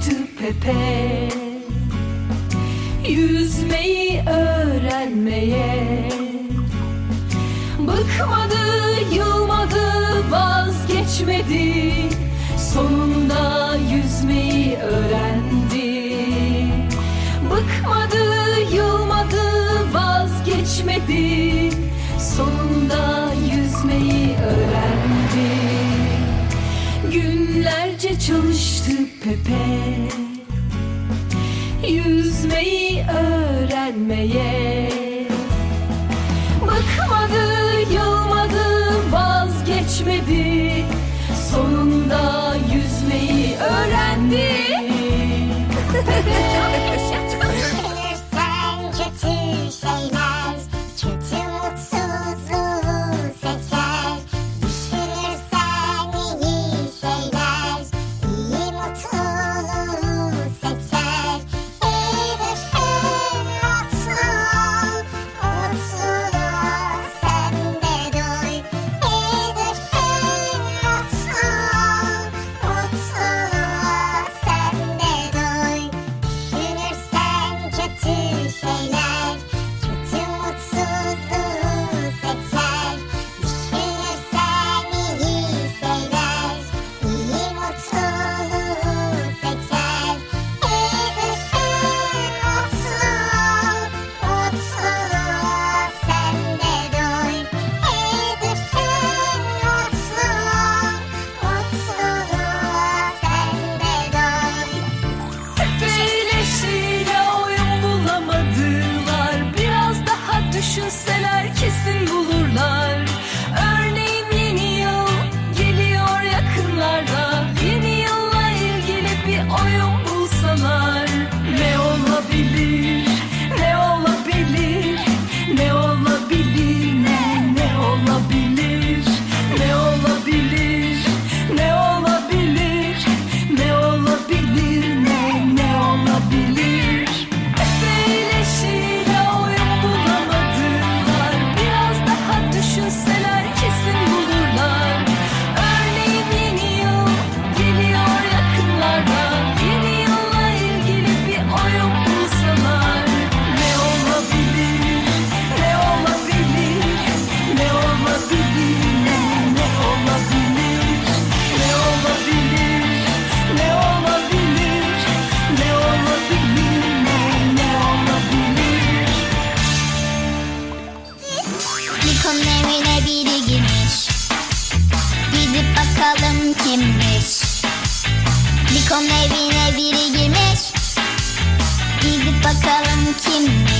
açtı Pepe. Yüzmeyi öğrenmeye. Bıkmadı, yılmadı, vazgeçmedi. Yüzlerce çalıştı Pepe. Yüzmeyi öğrenmeye düşünseler ki kidding.